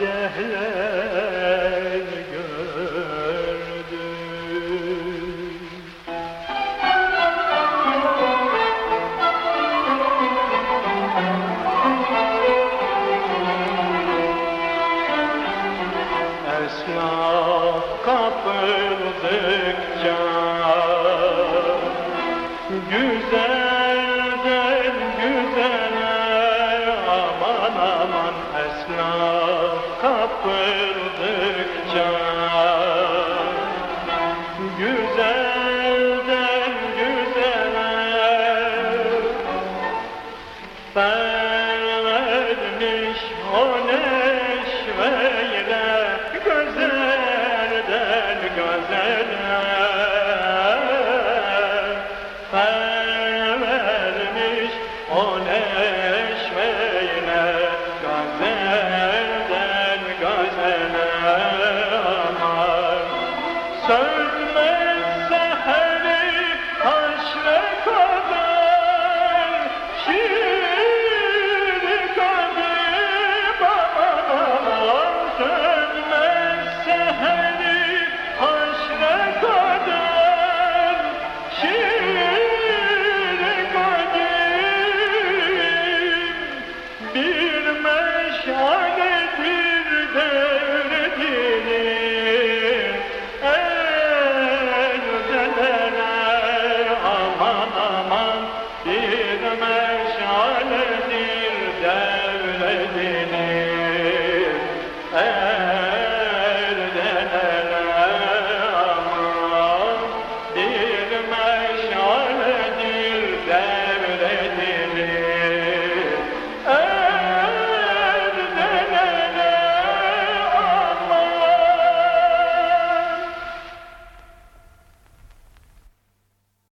neler gördüm. Esnaf kapıldıkça Güzelden Sermiş o neşveyle Gözelden gözele Sermiş o neşveyle Gözelden gözele Sönmez